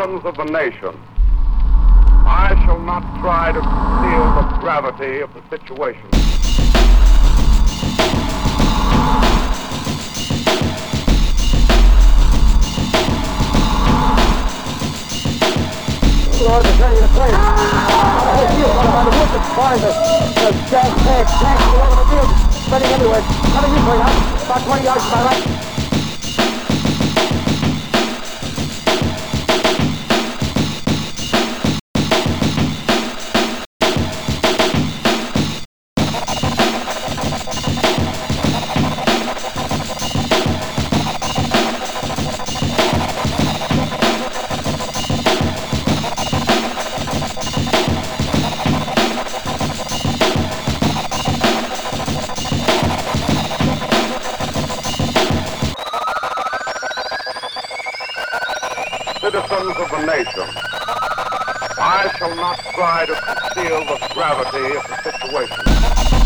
Citizens of the nation, I shall not try to conceal the gravity of the situation. Lord, the thing is place. I see it by the wood that's flying the, the gas tanks, tanks all over the field, spreading everywhere. Coming this way now, about 20 yards to my right. I shall not try to conceal the gravity of the situation.